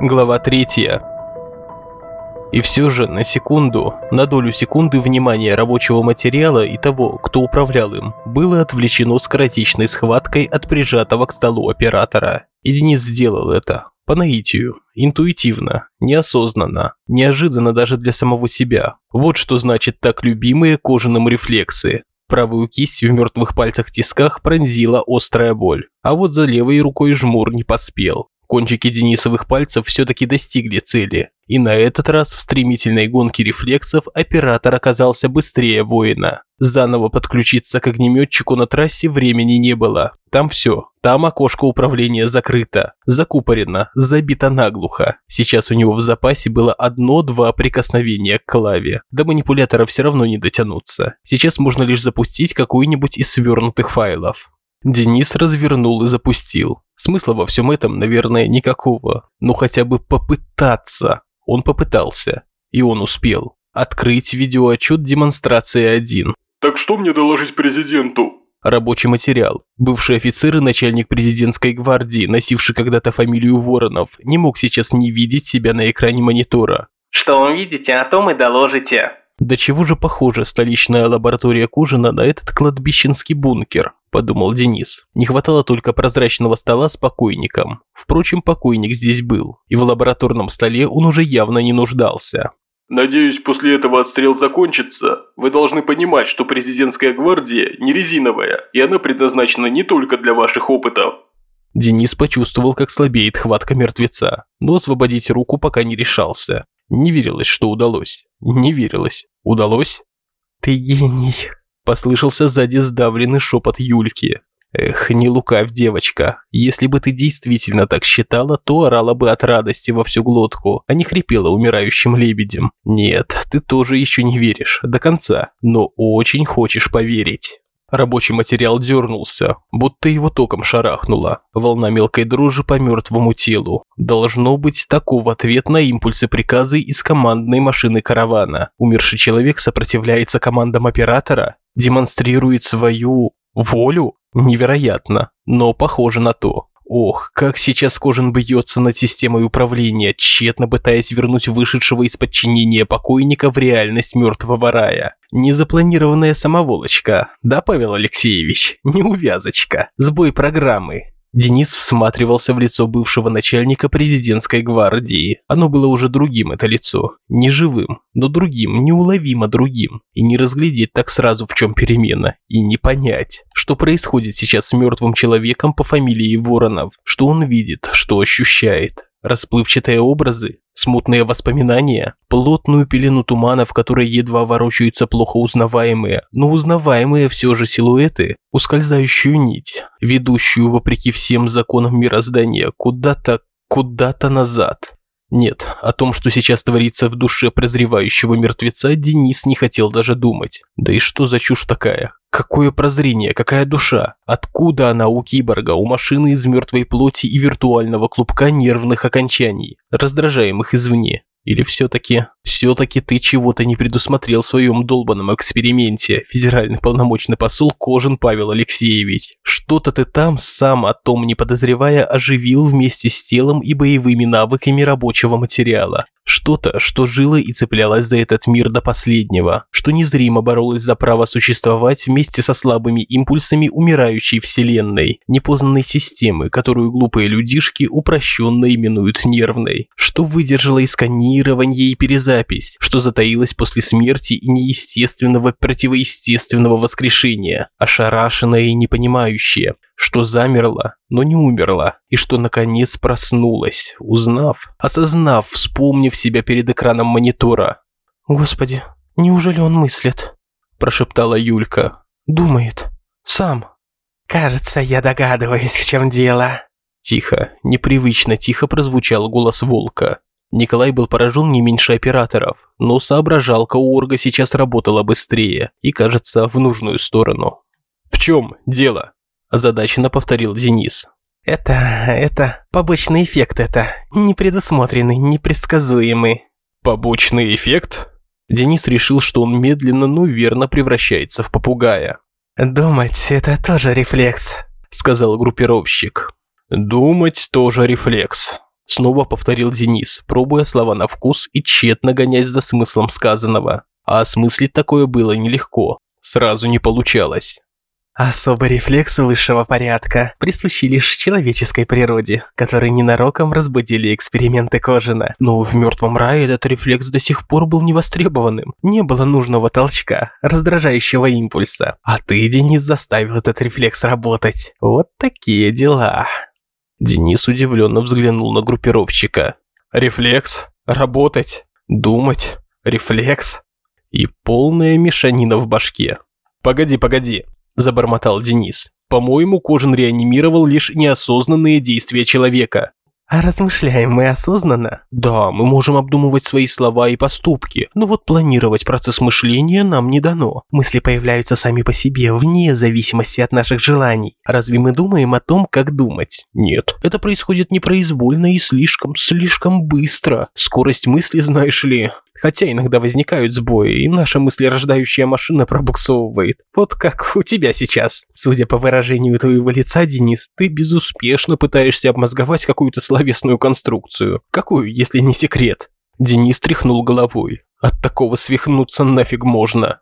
Глава 3. И все же на секунду, на долю секунды внимания рабочего материала и того, кто управлял им, было отвлечено скоротечной схваткой от прижатого к столу оператора. И Денис сделал это. По наитию, интуитивно, неосознанно, неожиданно даже для самого себя. Вот что значит так любимые кожаным рефлексы. Правую кисть в мертвых пальцах тисках пронзила острая боль, а вот за левой рукой жмур не поспел. Кончики Денисовых пальцев все-таки достигли цели, и на этот раз в стремительной гонке рефлексов оператор оказался быстрее воина. Заново подключиться к огнеметчику на трассе времени не было. Там все, там окошко управления закрыто, закупорено, забито наглухо. Сейчас у него в запасе было одно-два прикосновения к клаве. До манипулятора все равно не дотянуться. Сейчас можно лишь запустить какой-нибудь из свернутых файлов. Денис развернул и запустил. Смысла во всем этом, наверное, никакого. Но хотя бы попытаться. Он попытался. И он успел. Открыть видеоотчет демонстрации 1. «Так что мне доложить президенту?» Рабочий материал. Бывший офицер и начальник президентской гвардии, носивший когда-то фамилию Воронов, не мог сейчас не видеть себя на экране монитора. Что увидите, о том и доложите. Да чего же похожа столичная лаборатория Кужина на этот кладбищенский бункер, подумал Денис. Не хватало только прозрачного стола с покойником. Впрочем, покойник здесь был, и в лабораторном столе он уже явно не нуждался. Надеюсь, после этого отстрел закончится. Вы должны понимать, что президентская гвардия не резиновая, и она предназначена не только для ваших опытов. Денис почувствовал, как слабеет хватка мертвеца, но освободить руку пока не решался. Не верилось, что удалось. Не верилось. Удалось? «Ты гений», – послышался сзади сдавленный шепот Юльки. Эх, не лукавь, девочка. Если бы ты действительно так считала, то орала бы от радости во всю глотку, а не хрипела умирающим лебедем. Нет, ты тоже еще не веришь. До конца. Но очень хочешь поверить. Рабочий материал дернулся, будто его током шарахнуло. Волна мелкой дрожи по мертвому телу. Должно быть таков ответ на импульсы приказы из командной машины каравана. Умерший человек сопротивляется командам оператора, демонстрирует свою волю. Невероятно, но похоже на то. Ох, как сейчас Кожин бьется над системой управления, тщетно пытаясь вернуть вышедшего из подчинения покойника в реальность мертвого рая. Незапланированная самоволочка, да, Павел Алексеевич? Неувязочка, сбой программы. Денис всматривался в лицо бывшего начальника президентской гвардии. Оно было уже другим, это лицо. Не живым, но другим, неуловимо другим. И не разглядеть так сразу, в чем перемена. И не понять, что происходит сейчас с мертвым человеком по фамилии Воронов. Что он видит, что ощущает. Расплывчатые образы, смутные воспоминания, плотную пелену тумана, в которой едва ворочаются плохо узнаваемые, но узнаваемые все же силуэты, ускользающую нить, ведущую вопреки всем законам мироздания куда-то, куда-то назад. Нет, о том, что сейчас творится в душе прозревающего мертвеца, Денис не хотел даже думать. Да и что за чушь такая? Какое прозрение, какая душа? Откуда она у киборга, у машины из мертвой плоти и виртуального клубка нервных окончаний, раздражаемых извне? Или все-таки, все-таки ты чего-то не предусмотрел в своем долбанном эксперименте, федеральный полномочный посол Кожин Павел Алексеевич? Что-то ты там, сам о том не подозревая, оживил вместе с телом и боевыми навыками рабочего материала. Что-то, что жило и цеплялось за этот мир до последнего, что незримо боролось за право существовать вместе со слабыми импульсами умирающей вселенной, непознанной системы, которую глупые людишки упрощенно именуют нервной, что выдержало и сканирование, и перезапись, что затаилось после смерти и неестественного противоестественного воскрешения, ошарашенное и непонимающее, что замерла, но не умерла, и что наконец проснулась, узнав, осознав, вспомнив себя перед экраном монитора. «Господи, неужели он мыслит?» – прошептала Юлька. «Думает. Сам». «Кажется, я догадываюсь, в чем дело». Тихо, непривычно тихо прозвучал голос волка. Николай был поражен не меньше операторов, но соображалка у Орга сейчас работала быстрее и, кажется, в нужную сторону. «В чем дело?» Озадаченно повторил Денис. Это... это... побочный эффект это. Непредусмотренный, непредсказуемый. Побочный эффект? Денис решил, что он медленно, но верно превращается в попугая. «Думать – это тоже рефлекс», – сказал группировщик. «Думать – тоже рефлекс», Снова повторил Денис, пробуя слова на вкус и тщетно гонясь за смыслом сказанного. А осмыслить такое было нелегко. Сразу не получалось. Особый рефлекс высшего порядка, присущий лишь человеческой природе, который ненароком разбудили эксперименты Кожина. Но в мертвом рае этот рефлекс до сих пор был невостребованным. Не было нужного толчка, раздражающего импульса. А ты, Денис, заставил этот рефлекс работать. Вот такие дела. Денис удивленно взглянул на группировщика. «Рефлекс? Работать? Думать? Рефлекс?» И полная мешанина в башке. «Погоди, погоди!» Забормотал Денис. По-моему, Кожин реанимировал лишь неосознанные действия человека. А размышляем мы осознанно? Да, мы можем обдумывать свои слова и поступки, но вот планировать процесс мышления нам не дано. Мысли появляются сами по себе, вне зависимости от наших желаний. Разве мы думаем о том, как думать? Нет, это происходит непроизвольно и слишком, слишком быстро. Скорость мысли, знаешь ли, Хотя иногда возникают сбои, и наша мыслерождающая машина пробуксовывает. Вот как у тебя сейчас. Судя по выражению твоего лица, Денис, ты безуспешно пытаешься обмозговать какую-то словесную конструкцию. Какую, если не секрет? Денис тряхнул головой. От такого свихнуться нафиг можно.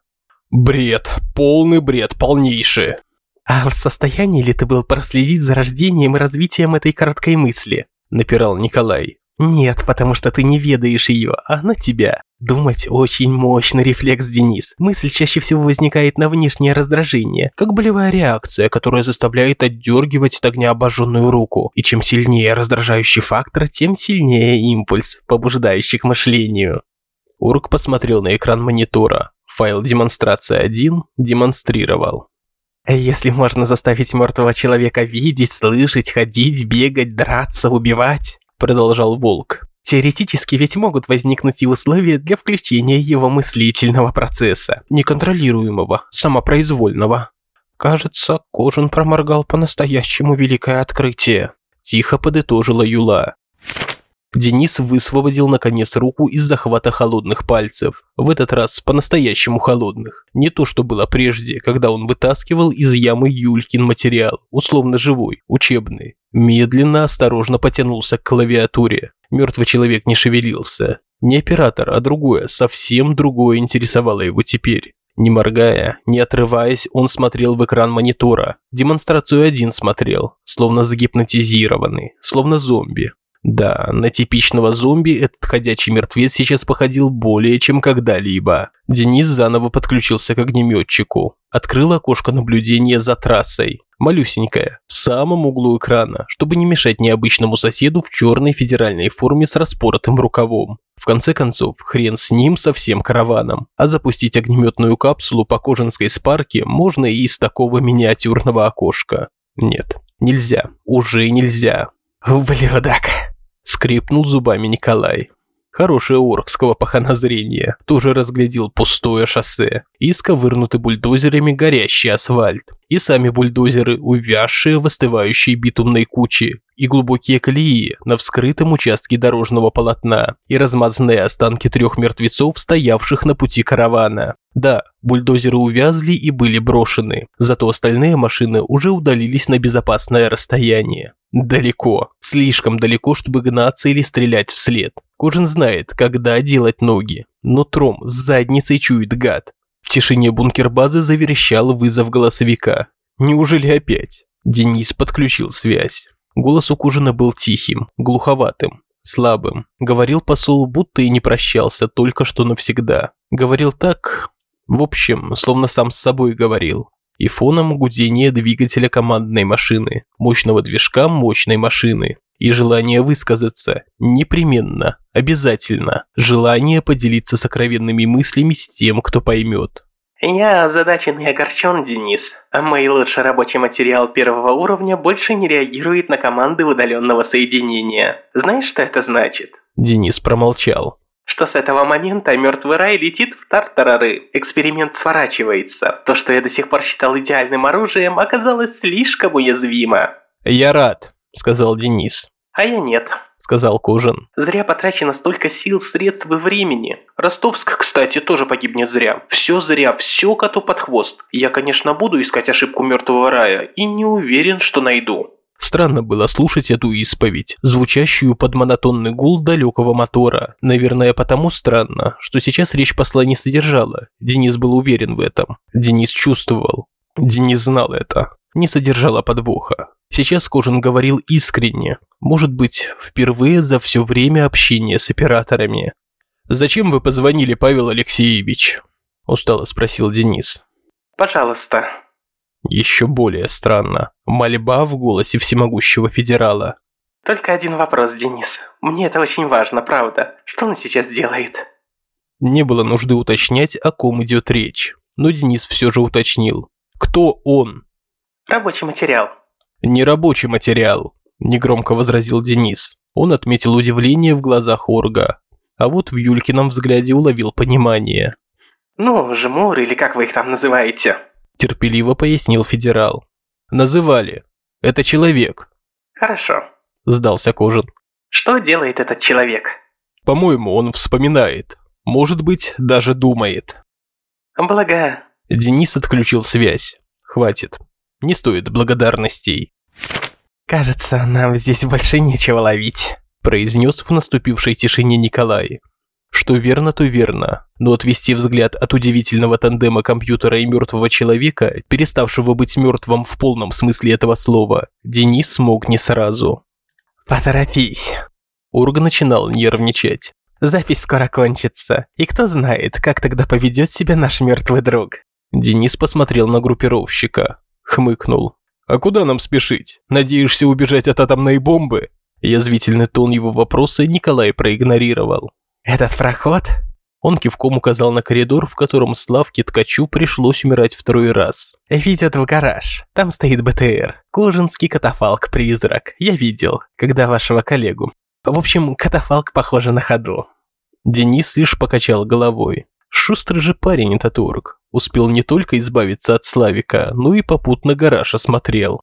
Бред, полный бред, полнейший. А в состоянии ли ты был проследить за рождением и развитием этой короткой мысли? Напирал Николай. Нет, потому что ты не ведаешь ее, а она тебя. Думать очень мощный рефлекс, Денис. Мысль чаще всего возникает на внешнее раздражение, как болевая реакция, которая заставляет отдергивать от огня обожженную руку. И чем сильнее раздражающий фактор, тем сильнее импульс, побуждающий к мышлению. Урк посмотрел на экран монитора. Файл демонстрация 1 демонстрировал. Если можно заставить мертвого человека видеть, слышать, ходить, бегать, драться, убивать, продолжал Волк, Теоретически ведь могут возникнуть и условия для включения его мыслительного процесса, неконтролируемого, самопроизвольного. Кажется, Кожин проморгал по-настоящему великое открытие. Тихо подытожила Юла. Денис высвободил наконец руку из захвата холодных пальцев. В этот раз по-настоящему холодных. Не то, что было прежде, когда он вытаскивал из ямы Юлькин материал, условно живой, учебный. Медленно, осторожно потянулся к клавиатуре. Мертвый человек не шевелился. Не оператор, а другое, совсем другое интересовало его теперь. Не моргая, не отрываясь, он смотрел в экран монитора. Демонстрацию один смотрел, словно загипнотизированный, словно зомби. Да, на типичного зомби этот ходячий мертвец сейчас походил более чем когда-либо. Денис заново подключился к огнеметчику. Открыл окошко наблюдения за трассой. Малюсенькая, в самом углу экрана, чтобы не мешать необычному соседу в черной федеральной форме с распоротым рукавом. В конце концов, хрен с ним со всем караваном. А запустить огнеметную капсулу по Кожинской спарке можно и из такого миниатюрного окошка. Нет, нельзя, уже нельзя. «Ублюдок!» Скрипнул зубами Николай. Хорошее оркского пахана. Тоже разглядел пустое шоссе. И сковырнутый бульдозерами горящий асфальт. И сами бульдозеры, увязшие в остывающей битумной куче. И глубокие колеи на вскрытом участке дорожного полотна. И размазанные останки трех мертвецов, стоявших на пути каравана. Да, бульдозеры увязли и были брошены. Зато остальные машины уже удалились на безопасное расстояние. Далеко, слишком далеко, чтобы гнаться или стрелять вслед. Кожин знает, когда делать ноги. Но тром с задницей чует гад. В тишине бункер-базы заверещал вызов голосовика. Неужели опять? Денис подключил связь. Голос у Кужина был тихим, глуховатым, слабым. Говорил посол, будто и не прощался, только что навсегда. Говорил так, в общем, словно сам с собой говорил и фоном гудение двигателя командной машины, мощного движка мощной машины. И желание высказаться. Непременно. Обязательно. Желание поделиться сокровенными мыслями с тем, кто поймет. Я озадачен и огорчен, Денис. Мой лучший рабочий материал первого уровня больше не реагирует на команды удаленного соединения. Знаешь, что это значит? Денис промолчал что с этого момента мертвый рай летит в тартарары. Эксперимент сворачивается. То, что я до сих пор считал идеальным оружием, оказалось слишком уязвимо. «Я рад», — сказал Денис. «А я нет», — сказал Кожин. «Зря потрачено столько сил, средств и времени. Ростовск, кстати, тоже погибнет зря. Все зря, все коту под хвост. Я, конечно, буду искать ошибку мертвого рая и не уверен, что найду». Странно было слушать эту исповедь, звучащую под монотонный гул далекого мотора. Наверное, потому странно, что сейчас речь посла не содержала. Денис был уверен в этом. Денис чувствовал. Денис знал это. Не содержала подвоха. Сейчас Кожин говорил искренне. Может быть, впервые за все время общения с операторами. «Зачем вы позвонили, Павел Алексеевич?» Устало спросил Денис. «Пожалуйста», еще более странно. Мольба в голосе всемогущего федерала. «Только один вопрос, Денис. Мне это очень важно, правда. Что он сейчас делает?» Не было нужды уточнять, о ком идет речь. Но Денис все же уточнил. «Кто он?» «Рабочий материал». «Не рабочий материал», – негромко возразил Денис. Он отметил удивление в глазах Орга. А вот в Юлькином взгляде уловил понимание. «Ну, жмур или как вы их там называете?» Терпеливо пояснил федерал. Называли. Это человек. Хорошо. Сдался Кожин. Что делает этот человек? По-моему, он вспоминает. Может быть, даже думает. Благо. Денис отключил связь. Хватит. Не стоит благодарностей. «Кажется, нам здесь больше нечего ловить», – произнес в наступившей тишине Николай. Что верно, то верно, но отвести взгляд от удивительного тандема компьютера и мертвого человека, переставшего быть мертвым в полном смысле этого слова, Денис смог не сразу. «Поторопись!» Ург начинал нервничать. «Запись скоро кончится, и кто знает, как тогда поведет себя наш мертвый друг?» Денис посмотрел на группировщика, хмыкнул. «А куда нам спешить? Надеешься убежать от атомной бомбы?» Язвительный тон его вопроса Николай проигнорировал. «Этот проход?» Он кивком указал на коридор, в котором Славке Ткачу пришлось умирать второй раз. «Ведет в гараж. Там стоит БТР. Кожинский катафалк-призрак. Я видел, когда вашего коллегу. В общем, катафалк похоже на ходу». Денис лишь покачал головой. Шустрый же парень этот орк. Успел не только избавиться от Славика, но и попутно гараж осмотрел.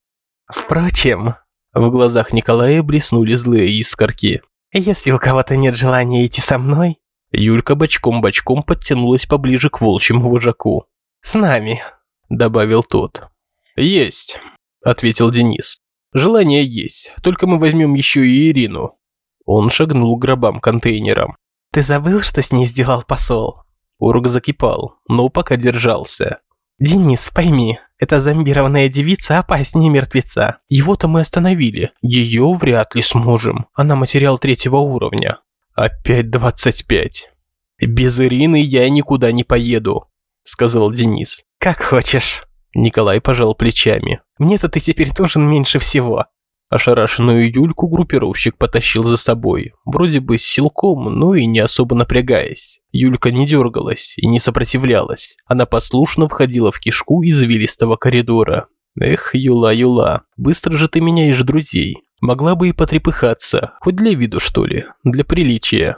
«Впрочем...» В глазах Николая блеснули злые искорки. Если у кого-то нет желания идти со мной...» Юлька бочком-бочком подтянулась поближе к волчьему вожаку. «С нами», — добавил тот. «Есть», — ответил Денис. «Желание есть, только мы возьмем еще и Ирину». Он шагнул к гробам-контейнерам. «Ты забыл, что с ней сделал посол?» Ург закипал, но пока держался. «Денис, пойми, эта зомбированная девица опаснее мертвеца. Его-то мы остановили. Ее вряд ли сможем. Она материал третьего уровня». «Опять двадцать пять. Без Ирины я никуда не поеду», — сказал Денис. «Как хочешь». Николай пожал плечами. «Мне-то ты теперь нужен меньше всего». Ошарашенную Юльку группировщик потащил за собой, вроде бы силком, но и не особо напрягаясь. Юлька не дергалась и не сопротивлялась. Она послушно входила в кишку извилистого коридора. Эх, Юла, Юла, быстро же ты меняешь друзей. Могла бы и потрепыхаться, хоть для виду что ли, для приличия.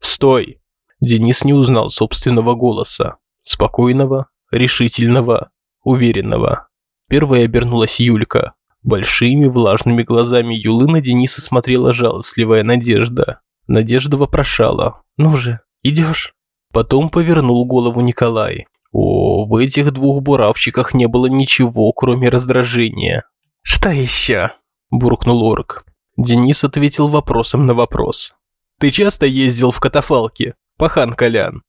Стой! Денис не узнал собственного голоса. Спокойного, решительного, уверенного. Первой обернулась Юлька. Большими влажными глазами Юлы на Дениса смотрела жалостливая Надежда. Надежда вопрошала. «Ну же, идешь?» Потом повернул голову Николай. О, в этих двух буравчиках не было ничего, кроме раздражения. «Что еще?» – буркнул орк. Денис ответил вопросом на вопрос. «Ты часто ездил в катафалке, пахан Колян?»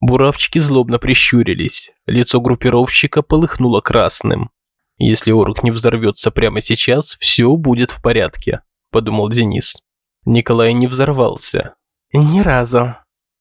Буравчики злобно прищурились. Лицо группировщика полыхнуло красным. Если орк не взорвется прямо сейчас, все будет в порядке, подумал Денис. Николай не взорвался. Ни разу,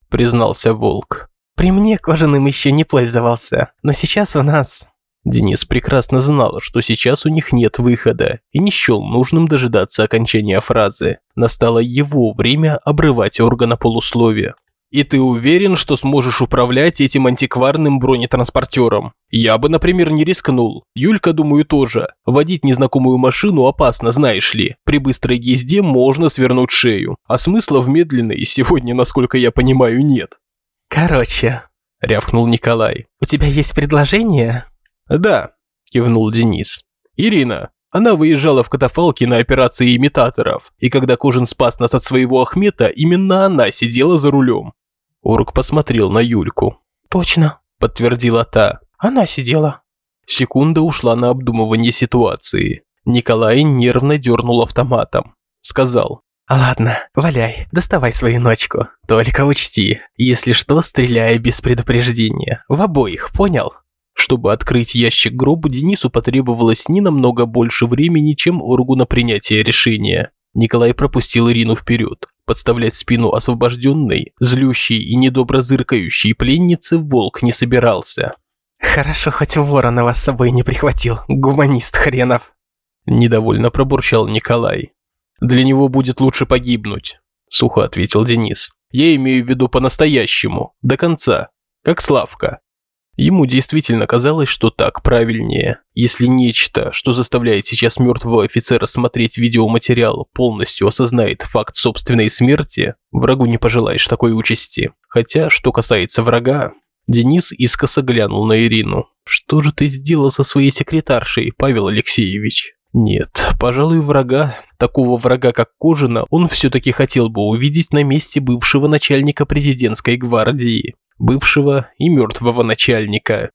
признался волк. При мне кожаным еще не пользовался, но сейчас у нас... Денис прекрасно знал, что сейчас у них нет выхода, и не счел нужным дожидаться окончания фразы. Настало его время обрывать органа полусловия. И ты уверен, что сможешь управлять этим антикварным бронетранспортером? Я бы, например, не рискнул. Юлька, думаю, тоже. Водить незнакомую машину опасно, знаешь ли. При быстрой езде можно свернуть шею. А смысла в медленной сегодня, насколько я понимаю, нет. Короче, рявкнул Николай. У тебя есть предложение? Да, кивнул Денис. Ирина, она выезжала в катафалке на операции имитаторов, и когда Кожин спас нас от своего Ахмета, именно она сидела за рулем. Орк посмотрел на Юльку. «Точно», – подтвердила та. «Она сидела». Секунда ушла на обдумывание ситуации. Николай нервно дернул автоматом. Сказал. «Ладно, валяй, доставай свою ночку. Только учти, если что, стреляй без предупреждения. В обоих, понял?» Чтобы открыть ящик гроба, Денису потребовалось не намного больше времени, чем Оргу на принятие решения. Николай пропустил Ирину вперед. Подставлять спину освобожденной, злющей и недобро зыркающей пленницы волк не собирался. «Хорошо, хоть Воронова с собой не прихватил, гуманист хренов!» Недовольно пробурчал Николай. «Для него будет лучше погибнуть», – сухо ответил Денис. «Я имею в виду по-настоящему, до конца, как Славка». Ему действительно казалось, что так правильнее. Если нечто, что заставляет сейчас мертвого офицера смотреть видеоматериал, полностью осознает факт собственной смерти, врагу не пожелаешь такой участи. Хотя, что касается врага, Денис искоса глянул на Ирину. «Что же ты сделал со своей секретаршей, Павел Алексеевич?» Нет, пожалуй, врага, такого врага, как Кожина, он все-таки хотел бы увидеть на месте бывшего начальника президентской гвардии бывшего и мертвого начальника.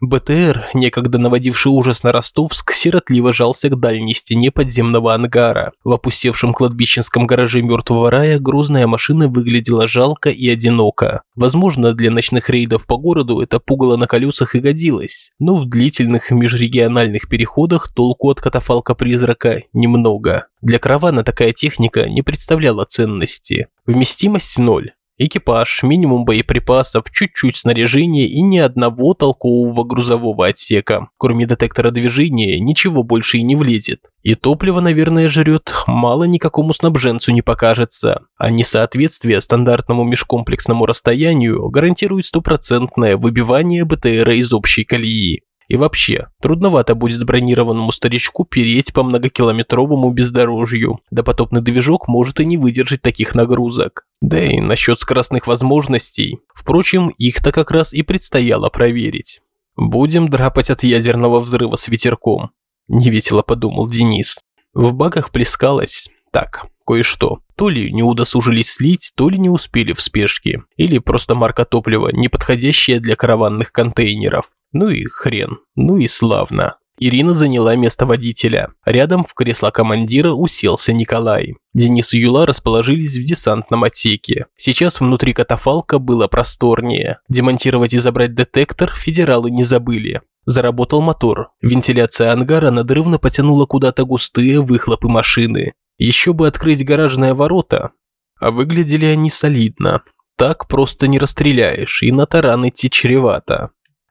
БТР, некогда наводивший ужас на Ростовск, сиротливо жался к дальней стене подземного ангара. В опустевшем кладбищенском гараже мертвого рая грузная машина выглядела жалко и одиноко. Возможно, для ночных рейдов по городу это пугало на колесах и годилось, но в длительных межрегиональных переходах толку от катафалка-призрака немного. Для каравана такая техника не представляла ценности. Вместимость ноль. Экипаж, минимум боеприпасов, чуть-чуть снаряжения и ни одного толкового грузового отсека. Кроме детектора движения, ничего больше и не влезет. И топливо, наверное, жрет, мало никакому снабженцу не покажется. А несоответствие стандартному межкомплексному расстоянию гарантирует стопроцентное выбивание БТРа из общей колеи. И вообще, трудновато будет бронированному старичку переть по многокилометровому бездорожью. Допотопный движок может и не выдержать таких нагрузок. Да и насчет скоростных возможностей. Впрочем, их-то как раз и предстояло проверить. Будем драпать от ядерного взрыва с ветерком. Невесело подумал Денис. В баках плескалось. Так, кое-что. То ли не удосужились слить, то ли не успели в спешке. Или просто марка топлива, не подходящая для караванных контейнеров. Ну и хрен, ну и славно. Ирина заняла место водителя. Рядом в кресло командира уселся Николай. Денис и Юла расположились в десантном отсеке. Сейчас внутри катафалка было просторнее. Демонтировать и забрать детектор федералы не забыли. Заработал мотор. Вентиляция ангара надрывно потянула куда-то густые выхлопы машины. Еще бы открыть гаражные ворота. А выглядели они солидно. Так просто не расстреляешь, и на таран идти чревато.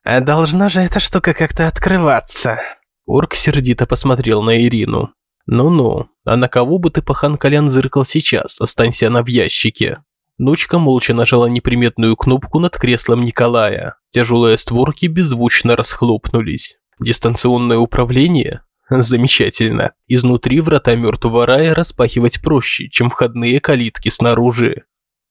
А должна же эта штука как-то открываться. Орк сердито посмотрел на Ирину. Ну-ну, а на кого бы ты, пахан Колян, зыркал сейчас, останься она в ящике. Ночка молча нажала неприметную кнопку над креслом Николая. Тяжелые створки беззвучно расхлопнулись. Дистанционное управление? Замечательно. Изнутри врата мертвого рая распахивать проще, чем входные калитки снаружи.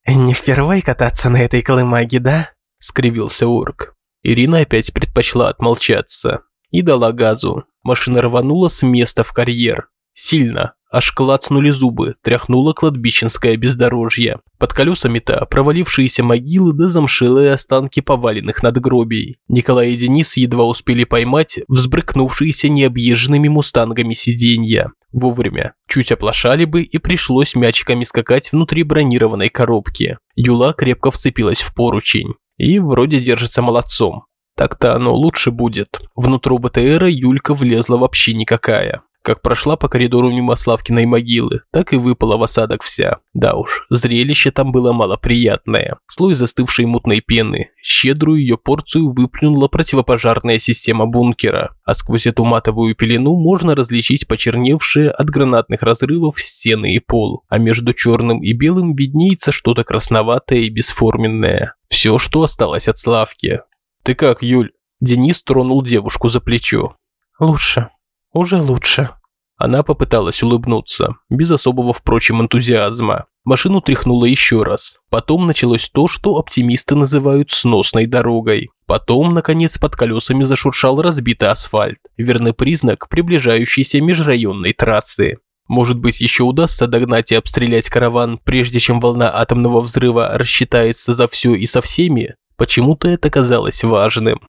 «Не впервой кататься на этой колымаге, да?» – скривился орк. Ирина опять предпочла отмолчаться и дала газу. Машина рванула с места в карьер. Сильно, аж клацнули зубы, тряхнуло кладбищенское бездорожье. Под колесами-то провалившиеся могилы да замшелые останки поваленных надгробий. Николай и Денис едва успели поймать взбрыкнувшиеся необъезженными мустангами сиденья. Вовремя. Чуть оплошали бы и пришлось мячиками скакать внутри бронированной коробки. Юла крепко вцепилась в поручень. И вроде держится молодцом. Так-то оно лучше будет. Внутрь БТРа Юлька влезла вообще никакая. Как прошла по коридору мимо Славкиной могилы, так и выпала в осадок вся. Да уж, зрелище там было малоприятное. Слой застывшей мутной пены. Щедрую ее порцию выплюнула противопожарная система бункера. А сквозь эту матовую пелену можно различить почерневшие от гранатных разрывов стены и пол. А между черным и белым виднеется что-то красноватое и бесформенное. Все, что осталось от Славки. «Ты как, Юль?» Денис тронул девушку за плечо. «Лучше. Уже лучше». Она попыталась улыбнуться, без особого, впрочем, энтузиазма. Машину тряхнуло еще раз. Потом началось то, что оптимисты называют сносной дорогой. Потом, наконец, под колесами зашуршал разбитый асфальт. Верный признак приближающейся межрайонной трассы. Может быть, еще удастся догнать и обстрелять караван, прежде чем волна атомного взрыва рассчитается за все и со всеми? Почему-то это казалось важным.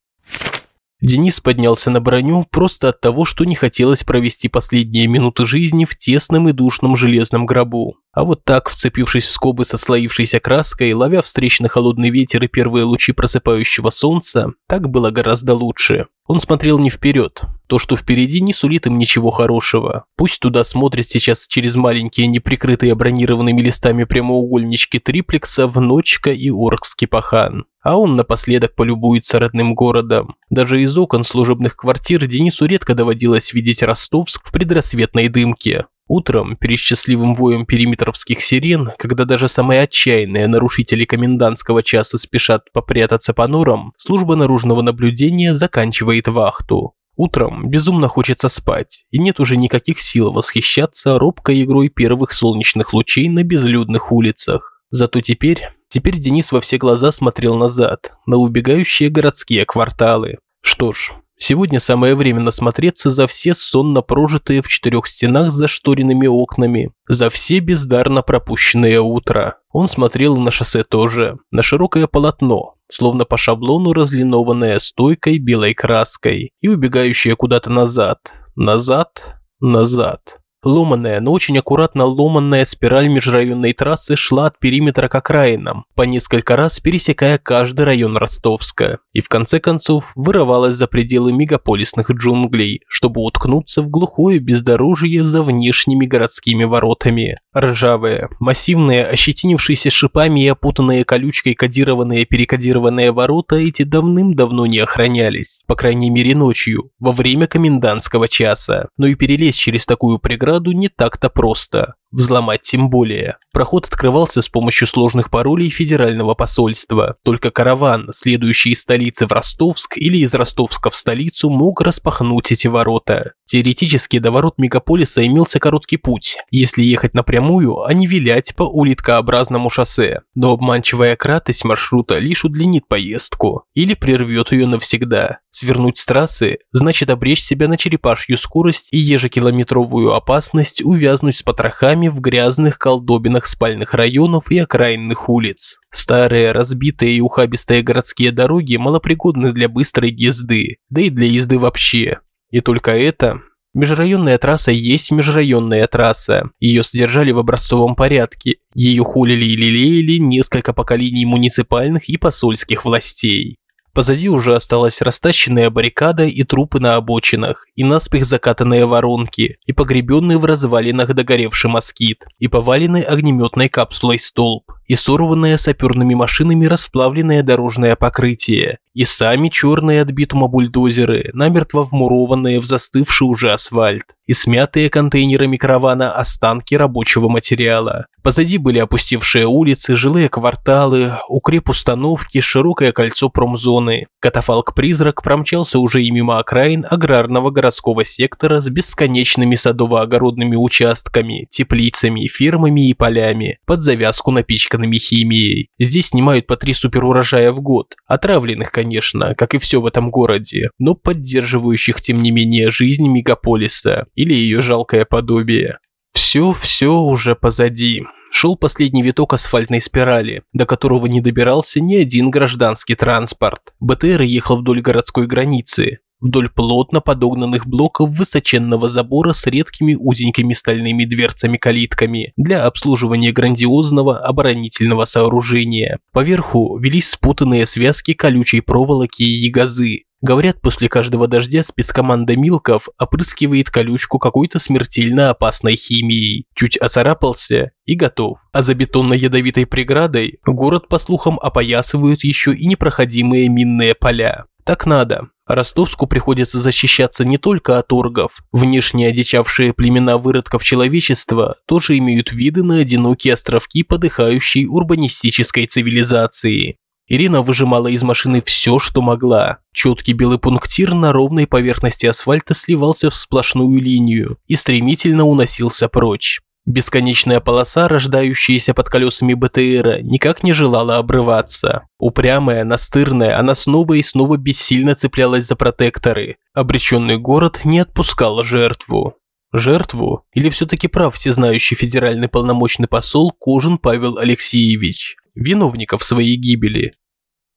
Денис поднялся на броню просто от того, что не хотелось провести последние минуты жизни в тесном и душном железном гробу. А вот так, вцепившись в скобы со слоившейся краской, ловя встречный холодный ветер и первые лучи просыпающего солнца, так было гораздо лучше. Он смотрел не вперед. То, что впереди, не сулит им ничего хорошего. Пусть туда смотрят сейчас через маленькие, неприкрытые бронированными листами прямоугольнички триплекса Вночка и Оркский пахан. А он напоследок полюбуется родным городом. Даже из окон служебных квартир Денису редко доводилось видеть Ростовск в предрассветной дымке. Утром, перед счастливым воем периметровских сирен, когда даже самые отчаянные нарушители комендантского часа спешат попрятаться по норам, служба наружного наблюдения заканчивает вахту. Утром безумно хочется спать, и нет уже никаких сил восхищаться робкой игрой первых солнечных лучей на безлюдных улицах. Зато теперь, теперь Денис во все глаза смотрел назад, на убегающие городские кварталы. Что ж, Сегодня самое время насмотреться за все сонно прожитые в четырех стенах с зашторенными окнами, за все бездарно пропущенные утра. Он смотрел на шоссе тоже, на широкое полотно, словно по шаблону разлинованное стойкой белой краской и убегающее куда-то назад, назад, назад. Ломаная, но очень аккуратно ломанная спираль межрайонной трассы шла от периметра к окраинам, по несколько раз пересекая каждый район Ростовска, и в конце концов вырывалась за пределы мегаполисных джунглей, чтобы уткнуться в глухое бездорожье за внешними городскими воротами. Ржавые, массивные, ощетинившиеся шипами и опутанные колючкой кодированные перекодированные ворота эти давным-давно не охранялись, по крайней мере ночью, во время комендантского часа, но и перелезть через такую преграду преграду не так-то просто. Взломать тем более. Проход открывался с помощью сложных паролей федерального посольства. Только караван, следующий из столицы в Ростовск или из Ростовска в столицу, мог распахнуть эти ворота. Теоретически до ворот мегаполиса имелся короткий путь, если ехать напрямую, а не вилять по улиткообразному шоссе. Но обманчивая кратость маршрута лишь удлинит поездку или прервет ее навсегда. Свернуть с трассы значит обречь себя на черепашью скорость и ежекилометровую опасность увязнуть с потрохами в грязных колдобинах спальных районов и окраинных улиц. Старые, разбитые и ухабистые городские дороги малопригодны для быстрой езды, да и для езды вообще. И только это Межрайонная трасса есть межрайонная трасса. Ее содержали в образцовом порядке. Ее хулили и лелеяли несколько поколений муниципальных и посольских властей. Позади уже осталась растащенная баррикада и трупы на обочинах, и наспех закатанные воронки, и погребенный в развалинах догоревший москит, и поваленный огнеметной капсулой столб, и сорванное саперными машинами расплавленное дорожное покрытие, и сами черные от битума бульдозеры, намертво вмурованные в застывший уже асфальт, и смятые контейнерами каравана останки рабочего материала. Позади были опустевшие улицы, жилые кварталы, укреп-установки, широкое кольцо промзоны. Катафалк-призрак промчался уже и мимо окраин аграрного городского сектора с бесконечными садово-огородными участками, теплицами, фермами и полями, под завязку напичканными химией. Здесь снимают по три суперурожая в год, отравленных, конечно, как и все в этом городе, но поддерживающих тем не менее жизнь мегаполиса или ее жалкое подобие. Все-все уже позади. Шел последний виток асфальтной спирали, до которого не добирался ни один гражданский транспорт. БТР ехал вдоль городской границы, вдоль плотно подогнанных блоков высоченного забора с редкими узенькими стальными дверцами-калитками для обслуживания грандиозного оборонительного сооружения. Поверху велись спутанные связки колючей проволоки и ягозы, Говорят, после каждого дождя спецкоманда Милков опрыскивает колючку какой-то смертельно опасной химией. Чуть оцарапался и готов. А за бетонно-ядовитой преградой город, по слухам, опоясывают еще и непроходимые минные поля. Так надо. Ростовску приходится защищаться не только от оргов. Внешне одичавшие племена выродков человечества тоже имеют виды на одинокие островки подыхающей урбанистической цивилизации. Ирина выжимала из машины все, что могла. Четкий белый пунктир на ровной поверхности асфальта сливался в сплошную линию и стремительно уносился прочь. Бесконечная полоса, рождающаяся под колесами БТРа, никак не желала обрываться. Упрямая, настырная, она снова и снова бессильно цеплялась за протекторы. Обреченный город не отпускал жертву. Жертву? Или все-таки прав всезнающий федеральный полномочный посол Кожин Павел Алексеевич? виновников своей гибели.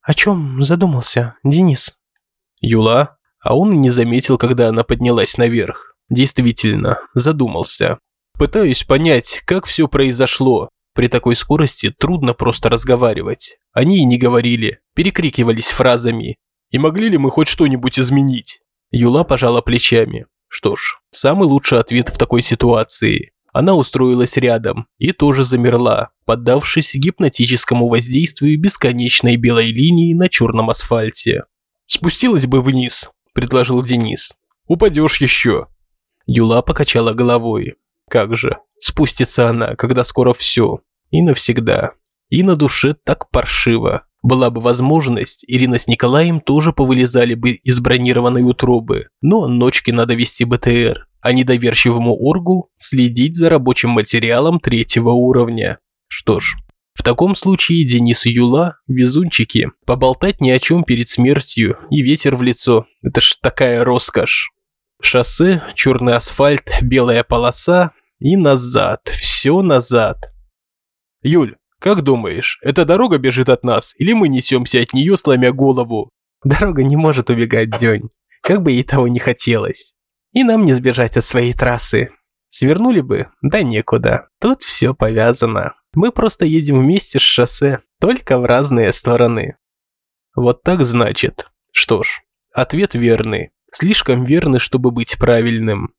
О чем задумался, Денис? Юла, А он не заметил, когда она поднялась наверх. Действительно, задумался. Пытаюсь понять, как все произошло. При такой скорости трудно просто разговаривать. Они и не говорили, перекрикивались фразами. И могли ли мы хоть что-нибудь изменить? Юла пожала плечами. Что ж, самый лучший ответ в такой ситуации. Она устроилась рядом и тоже замерла, поддавшись гипнотическому воздействию бесконечной белой линии на черном асфальте. «Спустилась бы вниз», – предложил Денис. «Упадешь еще». Юла покачала головой. Как же, спустится она, когда скоро все. И навсегда. И на душе так паршиво. Была бы возможность, Ирина с Николаем тоже повылезали бы из бронированной утробы. Но ночки надо вести БТР, а недоверчивому оргу следить за рабочим материалом третьего уровня. Что ж, в таком случае Денис и Юла – везунчики. Поболтать ни о чем перед смертью и ветер в лицо – это ж такая роскошь. Шоссе, черный асфальт, белая полоса и назад, все назад. Юль, как думаешь, эта дорога бежит от нас, или мы несемся от нее, сломя голову? Дорога не может убегать, День. Как бы ей того не хотелось. И нам не сбежать от своей трассы. Свернули бы, да некуда. Тут все повязано. Мы просто едем вместе с шоссе, только в разные стороны. Вот так значит. Что ж, ответ верный. Слишком верный, чтобы быть правильным.